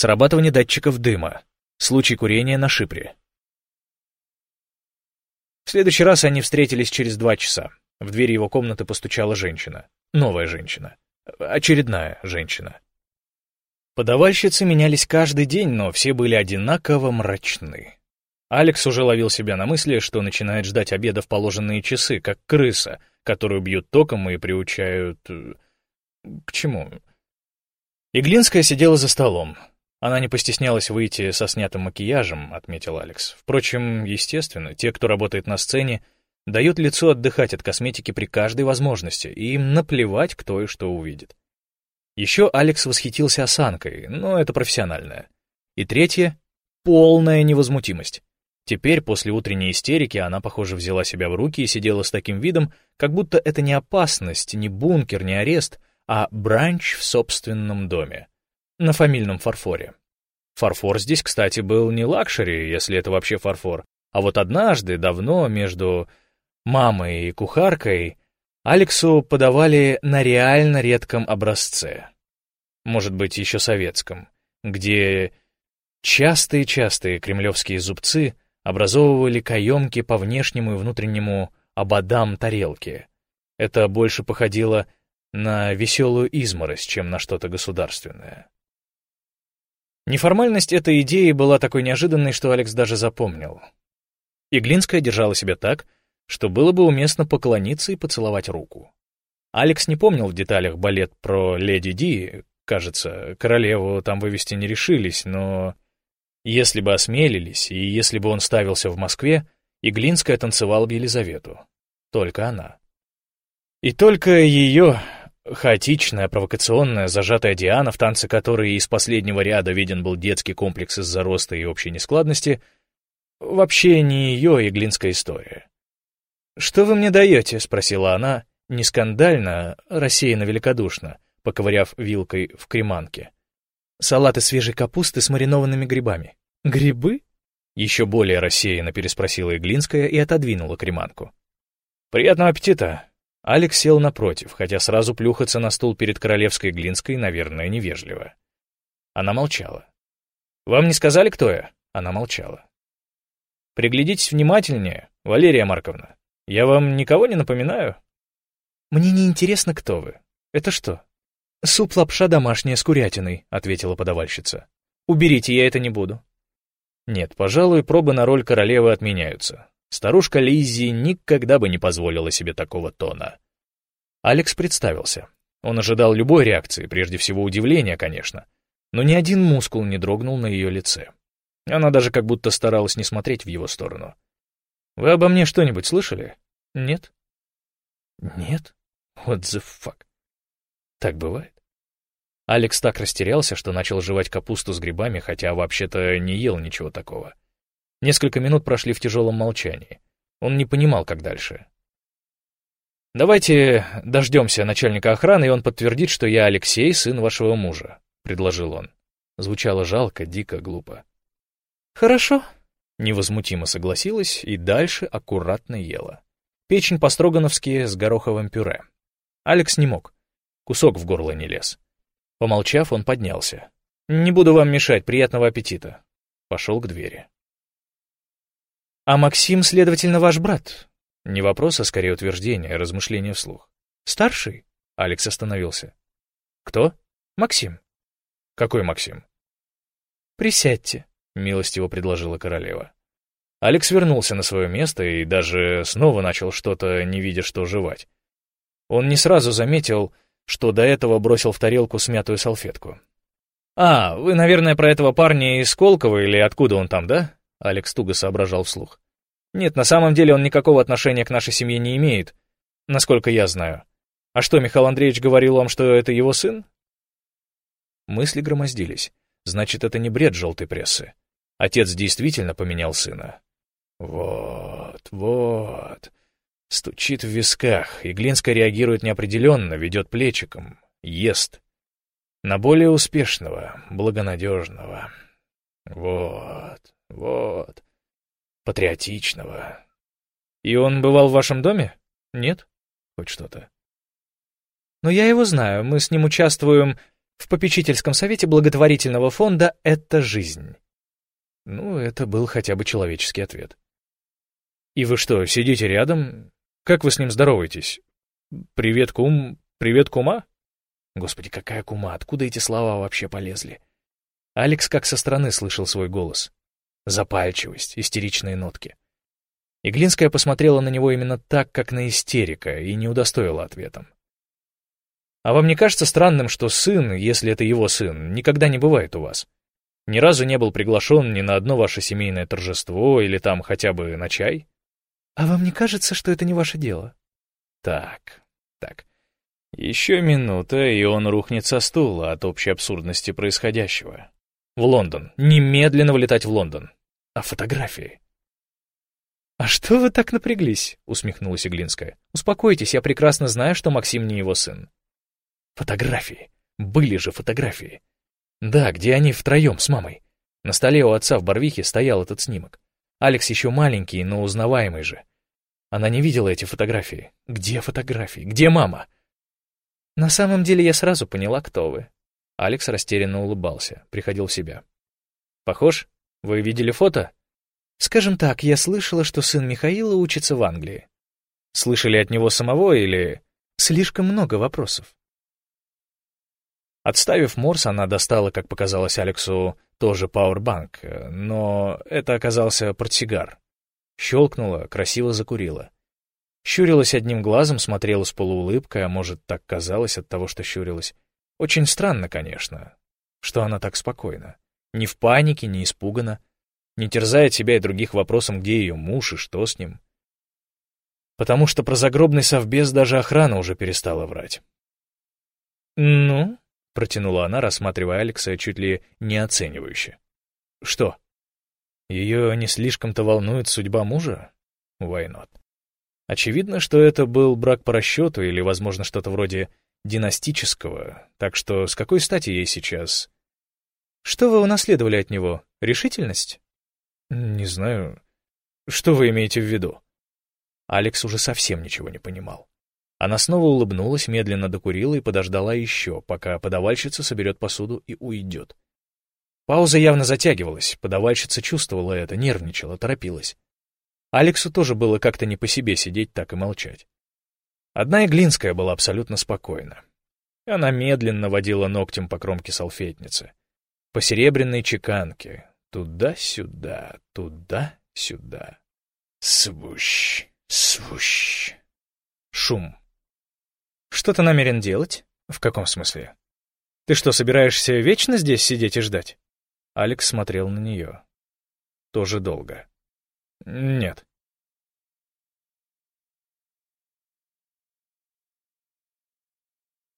Срабатывание датчиков дыма. Случай курения на Шипре. В следующий раз они встретились через два часа. В дверь его комнаты постучала женщина. Новая женщина. Очередная женщина. Подавальщицы менялись каждый день, но все были одинаково мрачны. Алекс уже ловил себя на мысли, что начинает ждать обеда в положенные часы, как крыса, которую бьют током и приучают... Э, к чему? Иглинская сидела за столом. Она не постеснялась выйти со снятым макияжем, отметил Алекс. Впрочем, естественно, те, кто работает на сцене, дают лицу отдыхать от косметики при каждой возможности, и им наплевать, кто и что увидит. Еще Алекс восхитился осанкой, но это профессиональное. И третье — полная невозмутимость. Теперь, после утренней истерики, она, похоже, взяла себя в руки и сидела с таким видом, как будто это не опасность, не бункер, не арест, а бранч в собственном доме. На фамильном фарфоре. Фарфор здесь, кстати, был не лакшери, если это вообще фарфор, а вот однажды, давно, между мамой и кухаркой, Алексу подавали на реально редком образце. Может быть, еще советском, где частые-частые кремлевские зубцы образовывали каемки по внешнему и внутреннему ободам тарелки. Это больше походило на веселую изморозь, чем на что-то государственное. Неформальность этой идеи была такой неожиданной, что Алекс даже запомнил. Иглинская держала себя так, что было бы уместно поклониться и поцеловать руку. Алекс не помнил в деталях балет про Леди Ди, кажется, королеву там вывести не решились, но если бы осмелились, и если бы он ставился в Москве, Иглинская танцевала бы Елизавету. Только она. И только ее хаотичная, провокационная, зажатая Диана, в танце которой из последнего ряда виден был детский комплекс из-за роста и общей нескладности, вообще не ее иглинская история. «Что вы мне даете?» — спросила она, не скандально, рассеянно великодушно, поковыряв вилкой в креманке. Салат из свежей капусты с маринованными грибами. Грибы? Еще более рассеянно переспросила Иглинская и отодвинула креманку. Приятного аппетита. Алекс сел напротив, хотя сразу плюхаться на стул перед королевской Глинской, наверное, невежливо. Она молчала. «Вам не сказали, кто я?» Она молчала. «Приглядитесь внимательнее, Валерия Марковна. Я вам никого не напоминаю?» «Мне не интересно, кто вы. Это что, «Суп-лапша домашняя с курятиной», — ответила подавальщица. «Уберите, я это не буду». Нет, пожалуй, пробы на роль королевы отменяются. Старушка Лиззи никогда бы не позволила себе такого тона. Алекс представился. Он ожидал любой реакции, прежде всего удивления, конечно, но ни один мускул не дрогнул на ее лице. Она даже как будто старалась не смотреть в его сторону. «Вы обо мне что-нибудь слышали? Нет?» «Нет? What the fuck?» Так бывает. Алекс так растерялся, что начал жевать капусту с грибами, хотя вообще-то не ел ничего такого. Несколько минут прошли в тяжелом молчании. Он не понимал, как дальше. «Давайте дождемся начальника охраны, и он подтвердит, что я Алексей, сын вашего мужа», — предложил он. Звучало жалко, дико, глупо. «Хорошо», — невозмутимо согласилась и дальше аккуратно ела. Печень по-строгановски с гороховым пюре. Алекс не мог. Кусок в горло не лез. Помолчав, он поднялся. «Не буду вам мешать, приятного аппетита». Пошел к двери. «А Максим, следовательно, ваш брат?» Не вопрос, а скорее утверждение, размышление вслух. «Старший?» Алекс остановился. «Кто?» «Максим». «Какой Максим?» «Присядьте», — милостиво предложила королева. Алекс вернулся на свое место и даже снова начал что-то, не видя, что жевать. Он не сразу заметил, что до этого бросил в тарелку смятую салфетку. «А, вы, наверное, про этого парня из Колково или откуда он там, да?» Алекс туго соображал вслух. «Нет, на самом деле он никакого отношения к нашей семье не имеет, насколько я знаю. А что, Михаил Андреевич говорил вам, что это его сын?» Мысли громоздились. Значит, это не бред желтой прессы. Отец действительно поменял сына. Вот, вот. Стучит в висках, Иглинская реагирует неопределенно, ведет плечиком, ест. На более успешного, благонадежного. Вот, вот. Патриотичного. И он бывал в вашем доме? Нет? Хоть что-то. Но я его знаю, мы с ним участвуем в попечительском совете благотворительного фонда «Это жизнь». Ну, это был хотя бы человеческий ответ. «И вы что, сидите рядом? Как вы с ним здороваетесь? Привет, кум? Привет, кума?» Господи, какая кума, откуда эти слова вообще полезли? Алекс как со стороны слышал свой голос. Запальчивость, истеричные нотки. Иглинская посмотрела на него именно так, как на истерика, и не удостоила ответом. «А вам не кажется странным, что сын, если это его сын, никогда не бывает у вас? Ни разу не был приглашен ни на одно ваше семейное торжество или там хотя бы на чай?» «А вам не кажется, что это не ваше дело?» «Так, так. Еще минута, и он рухнет со стула от общей абсурдности происходящего. В Лондон. Немедленно вылетать в Лондон. А фотографии? «А что вы так напряглись?» — усмехнулась Иглинская. «Успокойтесь, я прекрасно знаю, что Максим не его сын». «Фотографии. Были же фотографии. Да, где они втроем с мамой. На столе у отца в Барвихе стоял этот снимок. Алекс еще маленький, но узнаваемый же. Она не видела эти фотографии. Где фотографии? Где мама?» «На самом деле я сразу поняла, кто вы». Алекс растерянно улыбался, приходил в себя. «Похож? Вы видели фото?» Скажем так, я слышала, что сын Михаила учится в Англии. Слышали от него самого или... Слишком много вопросов. Отставив Морс, она достала, как показалось Алексу, тоже пауэрбанк, но это оказался портсигар. Щелкнула, красиво закурила. Щурилась одним глазом, смотрела с полуулыбкой, а может, так казалось от того, что щурилась. Очень странно, конечно, что она так спокойна. Ни в панике, ни испугана не терзает себя и других вопросом, где ее муж и что с ним. Потому что про загробный совбез даже охрана уже перестала врать. «Ну?» — протянула она, рассматривая Алекса чуть ли не оценивающе. «Что? Ее не слишком-то волнует судьба мужа? Why not? Очевидно, что это был брак по расчету или, возможно, что-то вроде династического, так что с какой стати ей сейчас? Что вы унаследовали от него? Решительность? «Не знаю. Что вы имеете в виду?» Алекс уже совсем ничего не понимал. Она снова улыбнулась, медленно докурила и подождала еще, пока подавальщица соберет посуду и уйдет. Пауза явно затягивалась, подавальщица чувствовала это, нервничала, торопилась. Алексу тоже было как-то не по себе сидеть так и молчать. Одна Иглинская была абсолютно спокойна. Она медленно водила ногтем по кромке салфетницы, по серебряной чеканке, Туда-сюда, туда-сюда. Свущ, свущ. Шум. Что ты намерен делать? В каком смысле? Ты что, собираешься вечно здесь сидеть и ждать? Алекс смотрел на нее. Тоже долго. Нет.